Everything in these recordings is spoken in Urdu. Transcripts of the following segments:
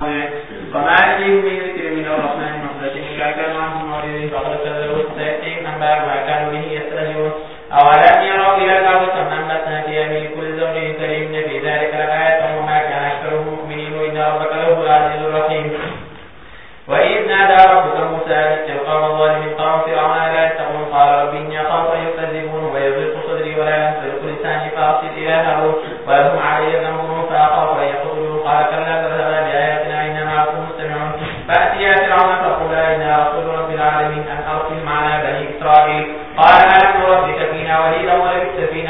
وما يأتيهم من الرحمن محدث إلا كانوا عنه فقد كذبوا سيأتيهم ما كانوا به يستهزئون أولم يروا إلى الأرض كم فيها من كل زوج كريم في ذلك لآية وما كان أكثرهم مؤمنين وإن ربك لهو العزيز الرحيم وإذ نادى ربك موسى أن ائت القوم الظالمين قوم فرعون لا يتقون قال رب إني أخاف أن يكذبون ويضيق صدري ولا ينطلق لساني فأرسل إلى هارون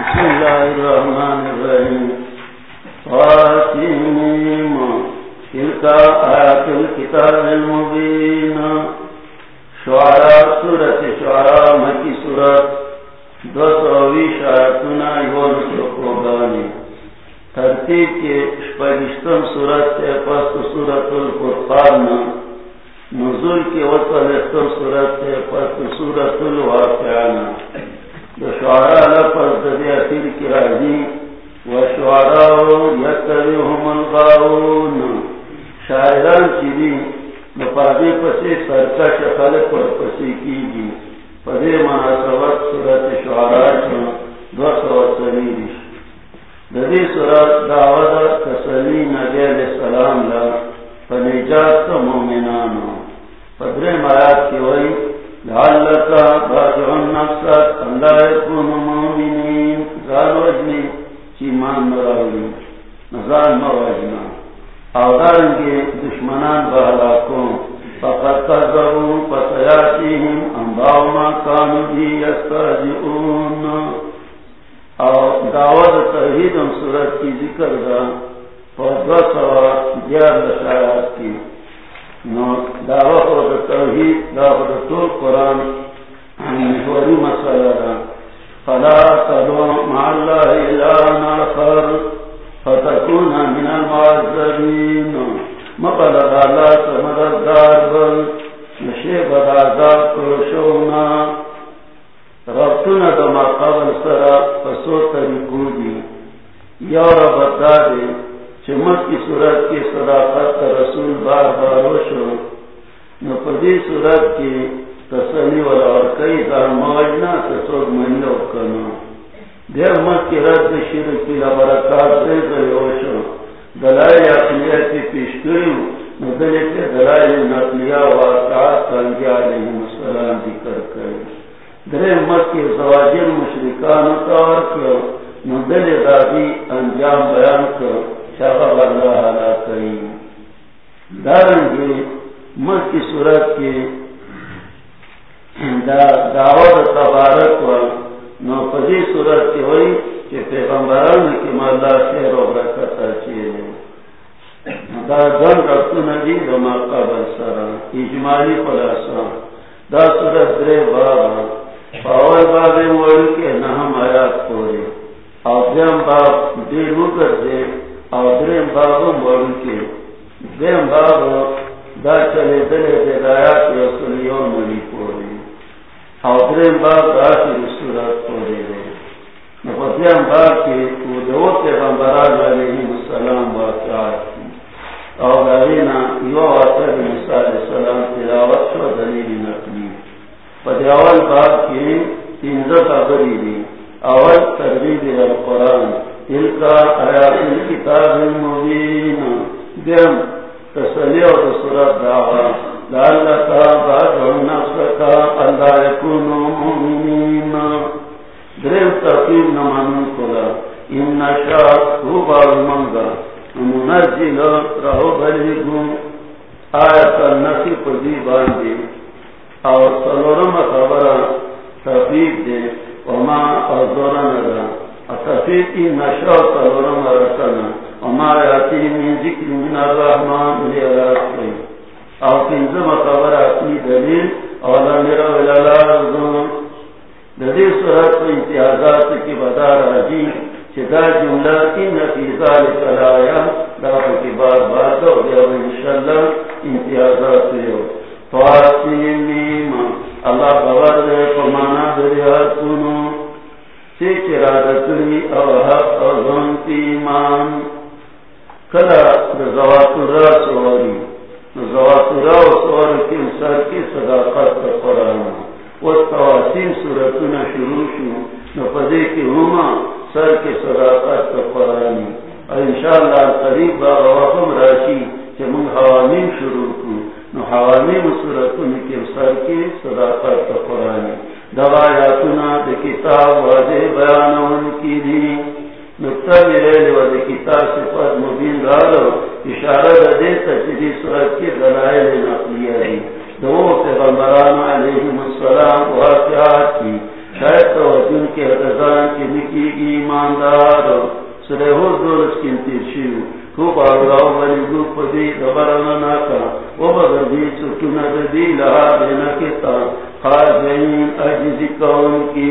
بسم الله الرحمن الرحيم تلك الكتاب شعراء شعراء دو ترتیب کے شپگشتم سورت سے پس سورت القرآن نزول کے وطلستم سورت سے پس سورت الواقعانا شعراء لپس ددی کی راضی الغاون شاعران پسی سرکش خلق پر پسی کی گی پدے مناسبت صورت شعراء چون دو سو صورت دعوت تسلی نبی علیہ السلام لا فنجات مومنانو. پدرے مرات کی وئی نو پدی صورت کی تسلی والا اور کئی دار موجنا تسوگ منیو کنو. دیر مت کی رد شرک کی لبرکات دے گئے شو. دلائل عقلیہ پیش کری مدلے کے دلائل نقلیہ واقعات علیہ السلام ذکر کرے درے مت کے زواجر مشرکان اتار کر ندل دادی انجام بیان کر شاہ اللہ حالا کئی دارنگے مت کی صورت کے دعوت تبارک و نو پدی صورت کی ہوئی کہ پیغمبران کی مالا خیر و برکت چیئے دا دن رفتو ندی دو مقابل سرا، اجمالی خلاصا دا صورت درے بابا پاول بابے موڑی کے نہم آیات پورے۔ او دیم باب دیر مکر دے او دریم باب موڑی کے دیم باب دا چلے دلے دے دایات رسولیوں ملی پورے او دریم باب دا کی صورت پورے دے نفدیم باب کے او دو پیغمبران علیہ السلام واقعات کی. او دارینا یو واقع موسیٰ علیہ السلام تلاوت شو دلیل نقلی. پدیاول باب کی تینزہ خبری دی. اول تربیب القرآن. تلکا آیات الكتاب المبین. دیم تسلی و تصورت دعوا لعلکا بعد نفسکا اللہ یکونو مومنین درم تقیب نمانون کلا. ان نشاء خوبا منگا. منزل رہو بلی گم آیت النسی پدی باندی. اور سلورم خبر تفیق دے وما ازورن دا تفیق کی نشا سلورم رسنا. وما یاتی من من الرحمن خبر کی بدا راجی چدا جملہ کی لکلایا کی بار بار دو دیا انشاءاللہ امتیازات اللہ خبر دے دریا سنو. چیک رادتری کلا را سواری زواتر را سواری کی کی صداقت قرآن و تواسیم صورتنا شروع شو نپدے کی ہما سر کی صداقت قرآن انشاءاللہ قریب باغ وقم راشی کہ من حوامین شروع کو نو کے سر کی صداقت قرآن دوایاتنا دے کتاب واضح بیانون کی دی نکتہ میرے و دے کتاب صفت مبین رالو اشارہ دے تجری صورت کی دلائل نقلیہ دی دو پیغمبران علیہ السلام واقعات کی شاید توجن کے حدزان کی نکی ایماندار. سرے ہو دولس کنتی شیو خوب آگاو بلی گو پدی دبرنا ناکا و بغدی سکنا دی لہا دینا کتا اجزی کون کی.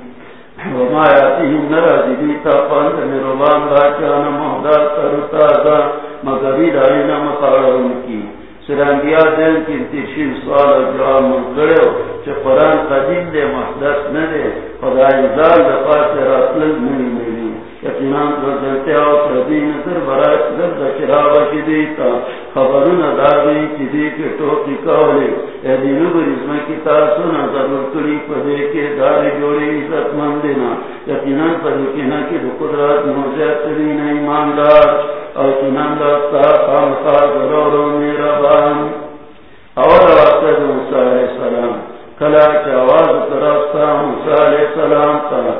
وما یاتیهم نرا جدی تا پاند دا باچانا محدار کرتا دا مگری دائینا مقارن کی سرانگیا دین کی انتشین سوال جواب منکڑے چه قرآن قدیم دے محدث ندے خدای زال دفاع سے راتلن ملی ملی یقینان رضلتے آو تردین در برای در دکراو کی دیتا خبرون داوی کی دی کے ٹوکی کولے ایدینو بریزم کی تاسونا ضرور کری پدے کے دار جوڑی عزت مندینا یقینان پدکینا کی دو قدرات موزیت ترین ایمان ایماندار۔ او کنان دستا خامخا ضرورو میرا بان۔ اور واسطہ موسیٰ علیہ السلام کلا چاواز طرفتا موسیٰ علیہ السلام تا۔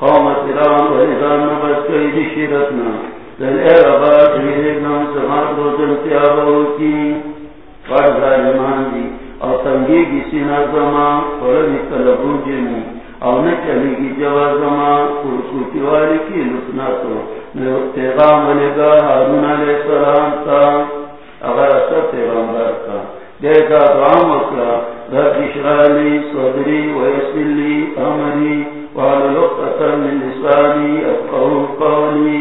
قوم تیران و ایزان نبت کئی دی شیرتنا دل اے ربا تیرے نام سمات روزن تیابو کی فرد ظالمان دی اور تنگی کی سینہ زمان ورمی طلبو جنی اور نہ چلے گی کرکوتی والی کی لسنا تو پیغام بنے گا ہارون علیہ السلام کا اگر اثر پیغمبر کا جیسا دعام اکلا رب اشرالی، صدری، ویسلی، امری. وعلى من لساني أفقه قولي.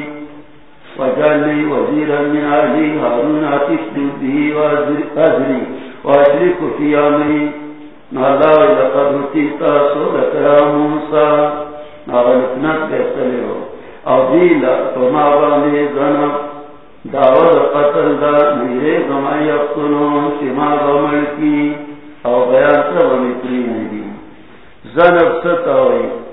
وجعل لي وزيرا من أهلي. هارون أتشد به وأزري وأشرك في أمري. نالا لقد رتيت صورة يا موسى. نغلقنا بيختلعه أضيلا فما باني ذنب. دعوة قتل دا میرے غما یقتلون شما غمل کی او بیان سب مطری ندی زنب ستاوی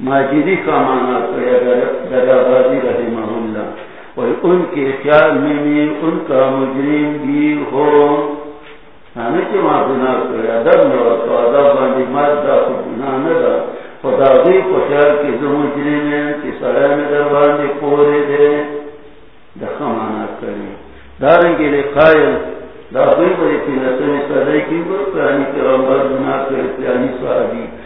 ماجدی کا مانا دریا رحمہ اللہ۔ اور ان کے خیال میں بھی ان کا مجرم بھی ہو۔ ہمیں کہ وہاں گنا کرے ادب نہ ہو، تو ادب باندھی مت دا نہ دا۔ خدا بھی جو مجرم کہ میں پورے دے۔ دکھا مانا کرے داریں کے کی پرانی کرے صحابی۔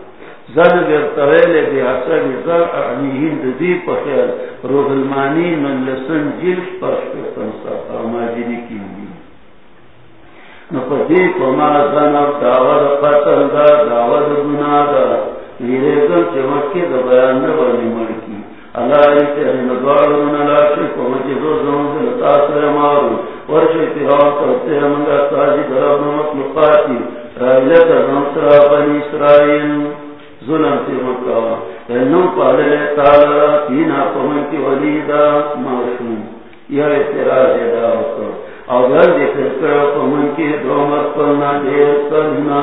صفحان زن برطویل بی حسن زر اعنیهن دی پخیر روح المانی من لسن جل پشکتن صفا ماجدی کی دی. نفدی کما زن دعوت قتل دا، دعوت گناہ دا. لیرگم چه دا بیان نبانی ملکی. اللہ ایتے ہیں ندوارون لاشی کو مجھے دو زمان تاثر مارو. ورش اتحاق کرتے منگا تاجی درب نمک رائلت نمسرا بنی اسرائیل. ظلم سے مکاوا نو پالے تالا تینا پمن کی ولیدا معصوم۔ یہ اعتراض دا ہوتا اور گھر دیکھ کر پمن کی دو مت پنا دے کرنا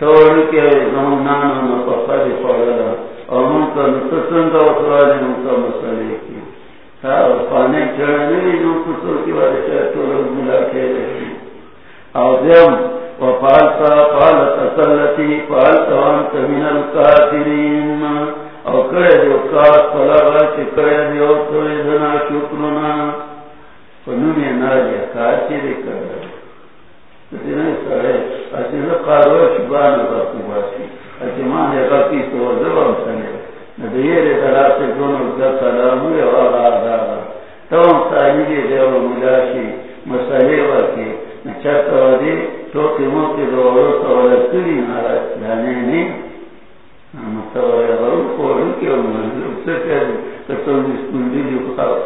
توڑ کے زمنا نہ پپا دے پڑا اور من کا نتسنگ وسوال ان کا مسئلے کی۔ پانے چڑھنے جو کچھ کی وجہ سے تو ملا کے اور جب وفالتا فالتا سلتی فالتا وانت من الكافرين. او کرے دیو کاس فلغا چی کرے دیو تو ادنا شکرنا فنونی ناجی کاسی دی کرے اسی نہیں سرے اسی نقاروی شبان باسی باسی اسی مانے غلقی تو زبان سنے ندیر دلاتے دونوں جب سلاموی والا آدارا تو تمام سائنگی دیو ملاشی مسئلے وکی نچاکا ودی ٹوکی موکی دورو سوالا کری نارا جانے نہیں مطلب غرو کورو کی او منظر سکر کتو نسکندی جو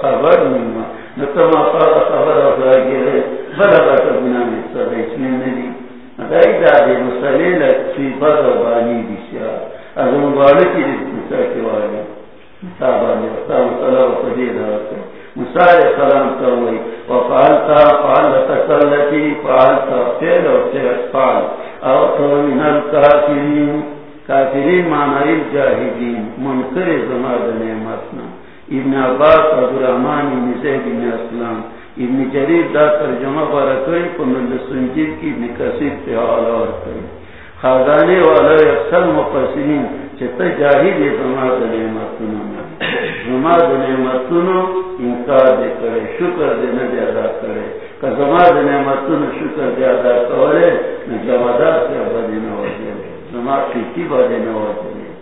خبر نیما. نتما قاد خبر افرا گیرے بلا باتا بنا نسا دیچنے ندی. ادائی دادی مسلیل سی بدا بانی دیسیا از مبارکی دی نسا کی والی نسا بانی. وقتا مسلا و قدیر آتا موسیٰ علیہ السلام ہوئی وفعلتا فعلتا کلتی فعلتا فعل و فعل او تو من الكافرین کافرین معنی الجاہدین منکر زماد نعمتنا. ابن عباس عبد الرحمن ابن زید ابن اسلام، ابن جرید دا ترجمہ سنجید کی ابن کسید پہ ورکوئی خازانے والا اکثر مقصرین چھتا جاہد زماد نعمتنا زما زماد نعمتنا انکار دے کرے شکر دے نہ دے ادا کرے کہ زماد نعمتنا شکر دے ادا کرے نہ جوادہ سے ابدی نہ ہو جائے زماد کی بادے نہ ہو جائے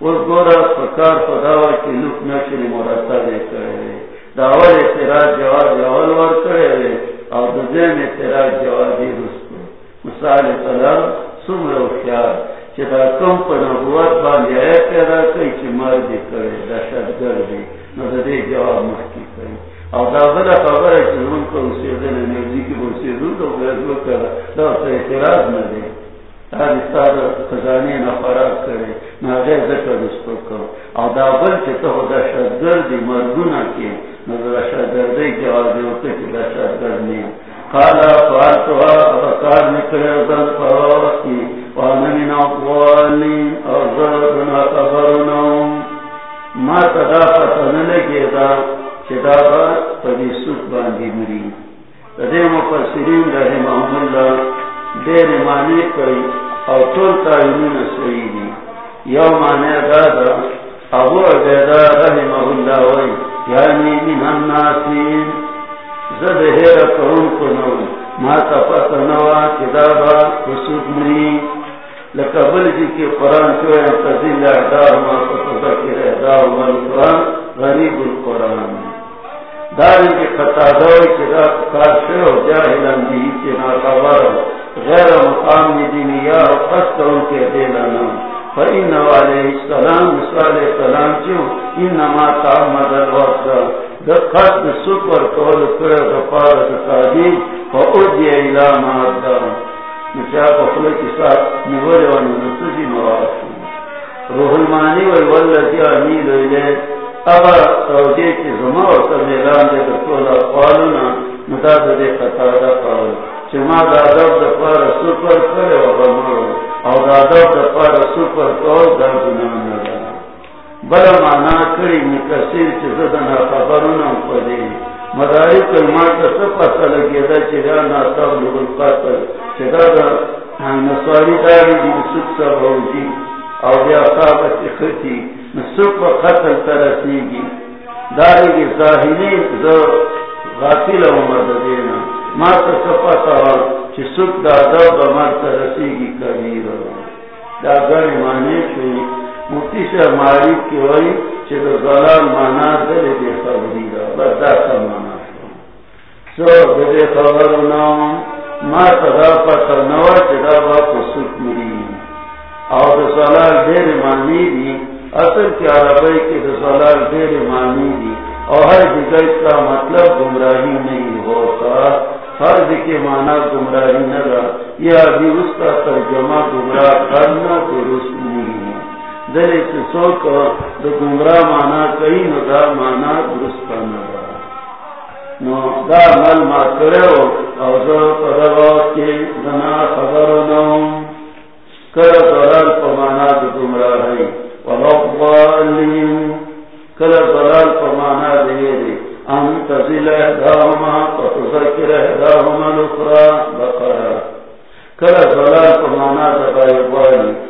اور گورا پکار پداوا کی لک نشر مرتا دے کرے داول اعتراض جواب جوال ور کرے اور دوسرے میں اعتراض جواب دی رسکو مثال سلام سمر و خیال چدا کم پر نبوت باندې آیا پیدا کوي چې مرګ کړي دا دی نو د دې جواب مخکې کوي او دا بل خبره چې موږ کوم څه د نړۍ کې ورسېدو ته تو اعتراض نہ دے خزانے نہ فراغ کرے نہ ذکر اس کو کرو اور دابل کے تو دہشت گردی مردنا کے نہ دہشت گردی کے آواز ہوتے کہ دہشت گرد نہیں کالا فالتو کار نکلے دن پروسی وانمین خبرناهم ما تدا پتن لگے دا چدا با پدی سوک باندی مری تدے مفسرین رحمہ اللہ دیر معنی کئی اور طول تایمون سویدی یو معنی دادا ابو عبیدہ رحمہ اللہ وی یعنی من الناسین. زد ہیر کرون کنو ما تفت نوا کدابا خسوک منی لکبل جی کے قرآن کو انتظیل اعدار ما فتذکر اعدار من قرآن غریب القرآن. داری کے قطادوئی کدا فکار شو جاہلان دی کے ناکبر غیر مقام دینیا قصد ان کے دینا فإن علیہ السلام علیہ السلام کیوں انما تعمد الوقت. دا قصد سپر کول کر دفار تقادیم فأجی الى مادہ نچا قفل کی ساتھ نور وانی نسجی مواشو روح المانی والولدی ابا توجیہ کی زمان دے دکتولا قالونا مداد دے خطا دا چما کرے و او گناہ ندا بلا مانا کری مکسیر چی خبرنا مداری کلمات سپا سلگی دا چی دا ناساب لگل قاتل چی دا دا نسواری داری دی سب ہاں، سب ہوجی او بیا قابت خطی نسوک و قتل ترسیگی داری کی ظاہری زو غافل و مددینا ما تا سب پتہ تصفتا چی سک دا دا دا با مرت رسیگی کبیر دا گرن مانے شوی مفتی سے ماری کی ہوئی چی دا مانا دل دے خبری دا بس دا مانا شو سو دے خبر نام، ما تدا پتا نوا چی با پسک مری او دا ظلال دیر مانی دی، اصل کی عربی کی دا ظلال دیر مانی دی. اور ہر جگہ کا مطلب گمراہی نہیں ہوتا فرض کے معنی گمراہی نہ رہا یہ ابھی اس کا ترجمہ گمراہ کرنا درست نہیں ہے دل سو کا تو گمراہ مانا کئی نہ مانا درست نہ رہا نو دا مل ما کرے ہو اور کے گنا خبر نہ کر دلال پمانا گمراہ ہے. کل دلال پمانا دے دے. ان تزل احداهما فتذكر احداهما الاخرى. بقرة كلا ظلال فمانا تبايباني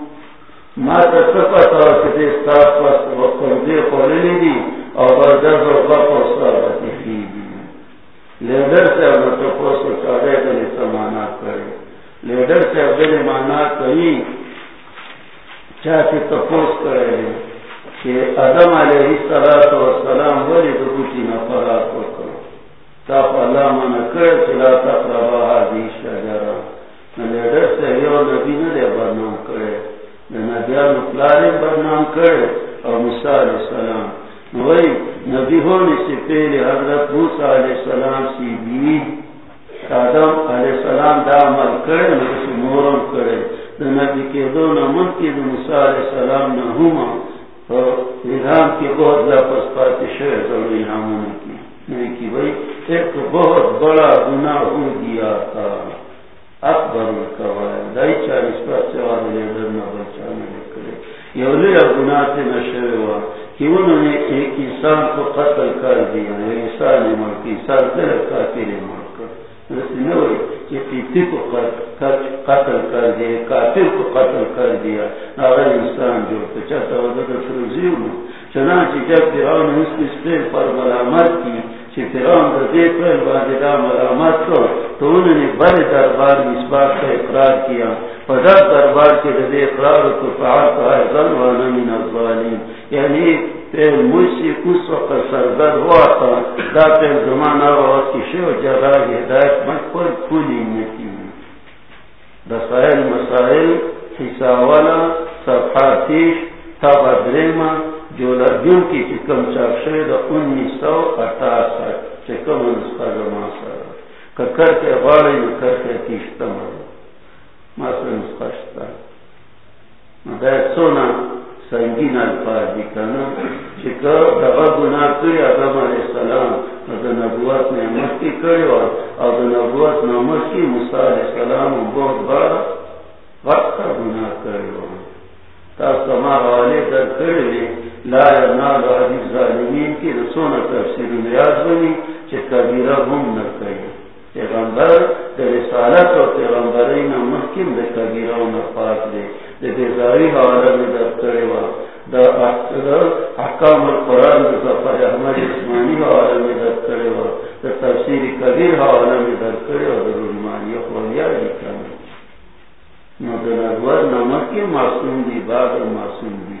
ما تسپتا کہ استاف پس وقت دے خورلی دی اور بردر و بپ و صحبتی لیڈر سے اب تپوس و چاہے دلی سمانا کرے۔ لیڈر سے اب دلی مانا تپوس کرے کہ ادم علیہ السلام بولی تو کچھ نہ فرات ہو تاپ اللہ من کر چلا تقربا حدی شجرا نلیڈر سے یو نبی نے برنام نبیان اطلارے برنام کرے اور موسیٰ علیہ السلام. وہی نبی ہونے سے پہلے حضرت موسیٰ علیہ السلام سی بیوی آدم علیہ السلام دا عمل کرے نبی مورم کرے نبی کے دو نمن کی دو موسیٰ علیہ السلام نہ ہما تو ارام کی بہت لاپس پاتی شہر ضروری ہموں کی کی بھائی ایک بہت بڑا گنا ہو گیا تھا۔ اکبر دائی چالیس پر سوال لیڈر نہ بچانے نکلے یہ لیا گنا سے نشے ہوا کہ انہوں نے ایک انسان کو قتل کر دیا انسان نے مر کی سال دل کا مر کر پیتی کو قتل کر دیا کافر کو قتل کر دیا اگر انسان جو تو چاہتا ہوگا تو فروزی ہوں چنانچہ جب فرعون اس پر ملامت کی چی فرعون دا دے پر بعد دا ملامت کو تو انہوں نے بڑے دربار میں اس بات کا اقرار کیا پدر دربار کے رضی اقرار تو فعال تو ہے ظن وانا من الظالین یعنی پیر موسی اس وقت سرگر ہوا تھا دا پیر زمانہ ہوا کی شو جگہ ہدایت من پر کھولی نکی دسائل مسائل حصہ والا صفحاتیش تا بدریما جو کی چکم چاک شوید انیس سو اٹاسٹھ چکم نسخہ زمان سر ککر کے غاڑی نکر کے کشتا مرد ماسر نسخہ شتا مدائد سونا سنگین الفاظ دی کنا چکا دغا گناہ کری آدم علیہ السلام. دا نبوت نے مسکی کری و دا نبوت نے مسکی موسیٰ علیہ السلام بہت بارا وقت کا گناہ کری و. تا سما والے در کری لا ینال حدیث ظالمین کی رسونا تفسیر نیاز بنی چکا بیرہ ہم نہ کری پیغمبر دے رسالت و پیغمبری نا محکم دے کبیرہ و نفاق دے. دے بیزاری حوالہ میں در کرے وا دا احکام القرآن دے زفر احمد اسمانی حوالہ میں در کرے وا دا تفسیر کبیر حوالہ میں در کرے در علمانی اخوالیا لکھا میں نو دا نظور نا محکم معصوم دی بعد معصوم دی.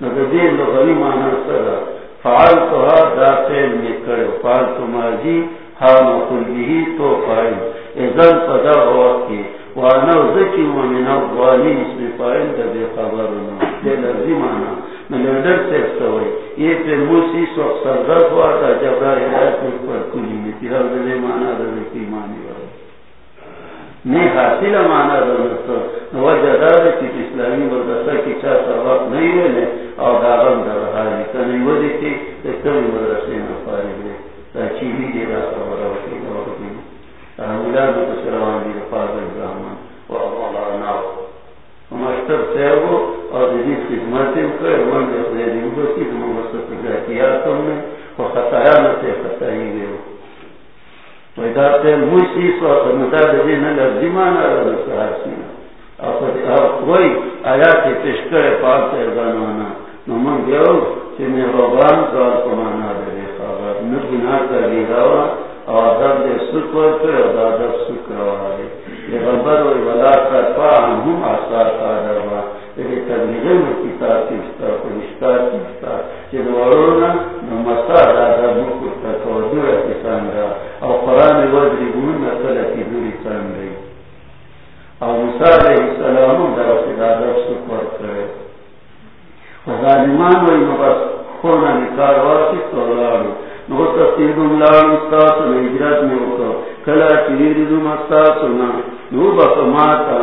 نو سره فعال تو فعال تو ماضی تو پدا کی وانا ومن بے خبر مانا. سے سوئی. یہ پہ موسی سوک ہوا تھا جب ہدایت پر کلی میں تیرا مانا دا مانی نہیں حاصل مانا رہتا وجہ دار کی اسلامی مدرسہ کی چاہ سبق نہیں ہوئے اور داغم در حالی کنی وجہ کی کمی مدرسے میں فارغ ہے چیلی دی را خبر ہوتی اور بھی ملاد کو سروان دی فاضل زمان و مولانا مشتر سیبو اور دی خدمتیں کر من دے دی مدرسی مدرسہ کی ذاتیاتوں میں و خطایان سے خطائی گئے موسی سو مدد دین لفظی مانا وہی آیا کہ تشکر نمن گیو کہ میں دے خبر نہ کر لی روا اور ادب دے کر ادب روا یہ خبر بلا کر پا آسار کا لیکن تبلیغ میں کتاب کہ دادا مکر تک اور کسان رہا قرآن وزری او موسیٰ علیہ السلام در افدادر سکر کرے۔ ظالمان وی مبس خونا نکار واسی تولارو نو تفیدون لارو ستاسو نجرت میں وکا کلا چیری دو مستاسو نا نو بفماتا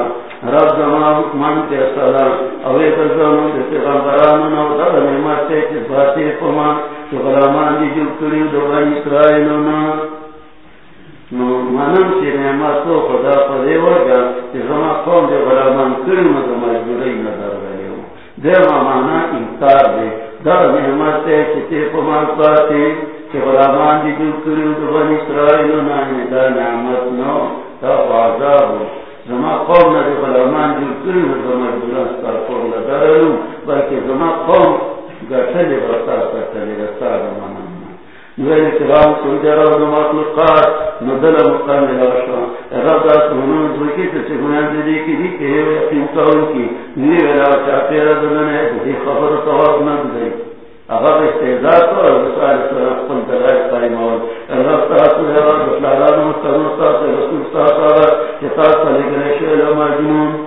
رب زمان من تے سلام۔ اوے تزانو دے پیغمبرانو نو در نعمت تے چیز باتی پما چو غلامان دی جو کری دو بنی اسرائیلو نا۔ نو منم چې نعمت او خدا په دې ورګه قوم دې غلامان کړي نو د مجبورۍ نه درغلیو دې معنا انکار دې دا نعمت ته چې ته په ما پاتې چې غلامان دې جوړ کړي د بنی اسرائیل نه دا نعمت نو، دا عذاب زما قوم نه غلامان جوړ کړي نو د مجبورۍ ستاسو په لاره بلکې زما قوم ګټلې ورته ستاسو لپاره معنا نویل کرام سنجر و مخلوقات ندل مقام لاشا رب دا سنون دوکی سے گناہ دی کی دی کہ یقین کون کی. نی ویلا چاپی ردن ہے دی خبر تواب نہ دی اگر استعداد تو رسول سره خپل دلای قائم اور رب تاسو له رسولانو مستمر تاسو رسول تاسو چې تاسو لګنه شی له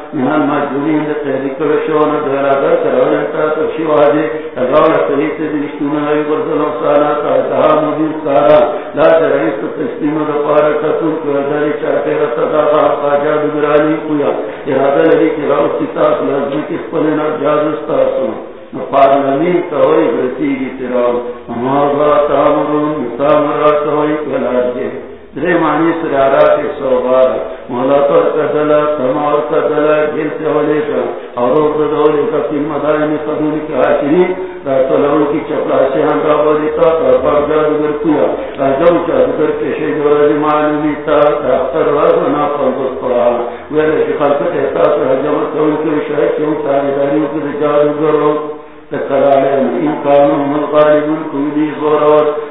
من المجدولین دی قیدی کرشون دیرا در کرونے تا ترشیو آجے اگاولا قریب سے دلشتون ہے برزل افسانا تا اتحا مدیر کارا لا جرائیس تو تسلیم دا پارا کتون کو اداری چاہتے رتا دا خواہ جادو گرانی کویا ارادہ لگی کہ راو ستاس لازمی کس پلنا جادو پارلمی کوئی برسی کی تیراو ہمارا تامرون تامرا کوئی کلاجے درے معنی سرارا کے سوبار مولا پر کدلا تمار کدلا گل سے والے کا اور دولے کا تین مدائن قدوری کے حاکمی راتولوں کی چپلا سے ہم کا بولیتا اور پر جادگر کیا راجو جادگر کے شید و رجی معلومی تا اختر راز و ناپن بس پڑا۔ ویلے کی خلقت احساس رجمت کون کے شاید کیوں ساری تاریداریوں کے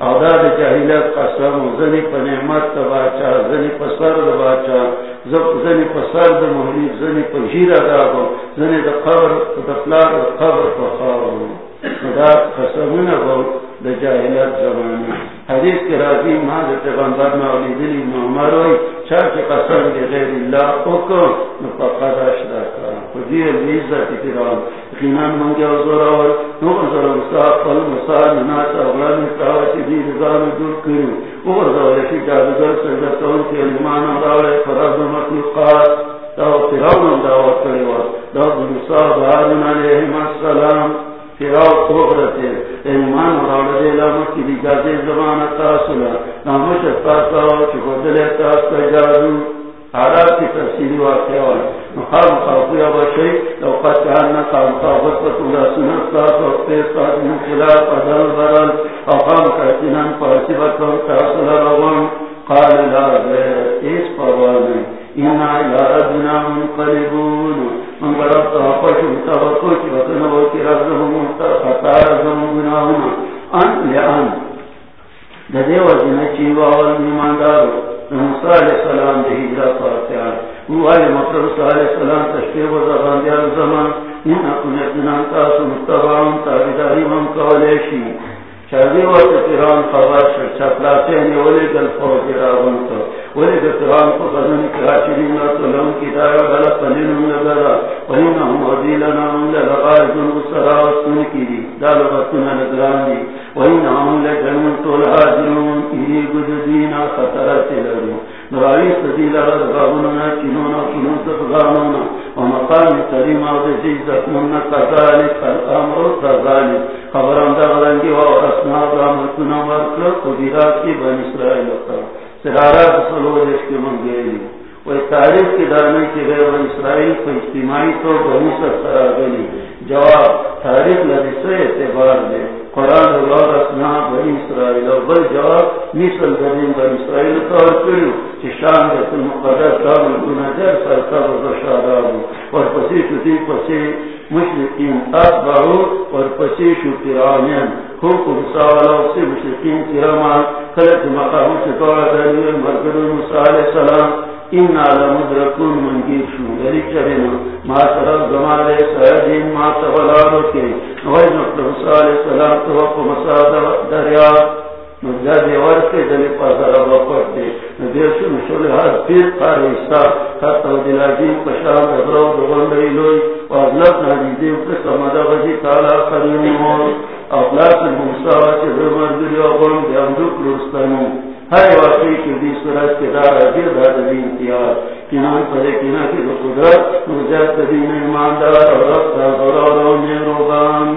او دا اوداد جاہلیت قسم زنی پا نعمت تا باچا زنی پا سر دا باچا زنی پا سر دا محلیف زنی پا جیر داگو زنی دا قبر دا فلار دا قبر پا خواهو دا قسمون با دا جاہلیت زمانی حدیث کی راضی ما دا پیغمبر ناولی دلی نومروی چاہ کی قسم دی غیر اللہ اکر نپا قداش دا کرا خودی عزت تیران خینان منگیا زورا نو زورا مصاب قل مصاب ناسا اغلان مصاب دی رضان دور کرو اور زورا کی جادگر سجدتون کے علمان اغلال فراد مطلقات داو فراؤن دعوت کریوا داو مصاب آرون علیہم السلام فراؤ توبرتے ایمان اغلال دیلامت کی لگازی زمان تاسولا نامشت تاسا چکو دل تاسا جادو حالات کی تفصیلی واقعہ والا مخافیہ پر سنت اور ادل برل تاصل روان۔ قال لا غیر اس پروانے انا الى ربنا منقلبون۔ من تحفش متوقع کی وطن وکی ربهم ربهم ان لئن وزن والمیمان دارو موسیٰ علیہ السلام دے ہجرت فاتحان وہ آئے مطلب صلی اللہ علیہ السلام تشکیب و زبان دیال زمان۔ ان اپنے اتنان تاسو مستبعون تابداری من کولیشی شادی وقت تیران خبر شد چپلاتین ولی گل فوق راغن تو۔ ولی گل تیران کو خزن کراچرین تو لون کی دائر غلط پنین نگرا وین هم عدیلنا من لغائزن و سراوستن کی دی۔ دالغتنا نگران دی۔ وین هم لجنون تفغانونا ومقام خبران ورکل کی بن اسرائیل سرارات سلوجش کی من گئلی تاریخ کی دارنے کی غیر بن اسرائیل کو اجتماعی تو بنی سر سرا گلی جواب تاریخ لدی اعتبار دے۔ قرآن اللہ رسنا بنی اسرائیل و بل جواب مثل قدیم بن اسرائیل طور کریو چی شان دت المقدس کامل گناجر سرکب و شادابو اور پسی چتی پسی مشرقین اتبعو اور پسی شو پیرانین حکم سوالا سے مشرقین کرمان خلق مقام چکوڑا دلیل مرگر موسیٰ علیہ السلام۔ ان لمدرکون منگیر شو یعنی چرین ما سرد زمان سیدین ما تبلارو کے. نوی مطلب موسیٰ علیہ السلام تو مساد دریاب مجھے دیوار کے دلی پاسارا باپٹ دے. دیر شو مشوری پیر قار حصہ خطا دلاجین پشام دبراو دوگندری لوئی وابلت نجیدیم قسم مدى غزی تعالی قریم مول ابلاس الموسیٰ چه دلی آقام دیامدوک لرستانو ہر واقعی کی دی صورت کے دار اجیر داد دی امتیاز کنان پدے کنان کی قدرت مجھے تدین ایماندار اور رب تا ضرار و نیروگان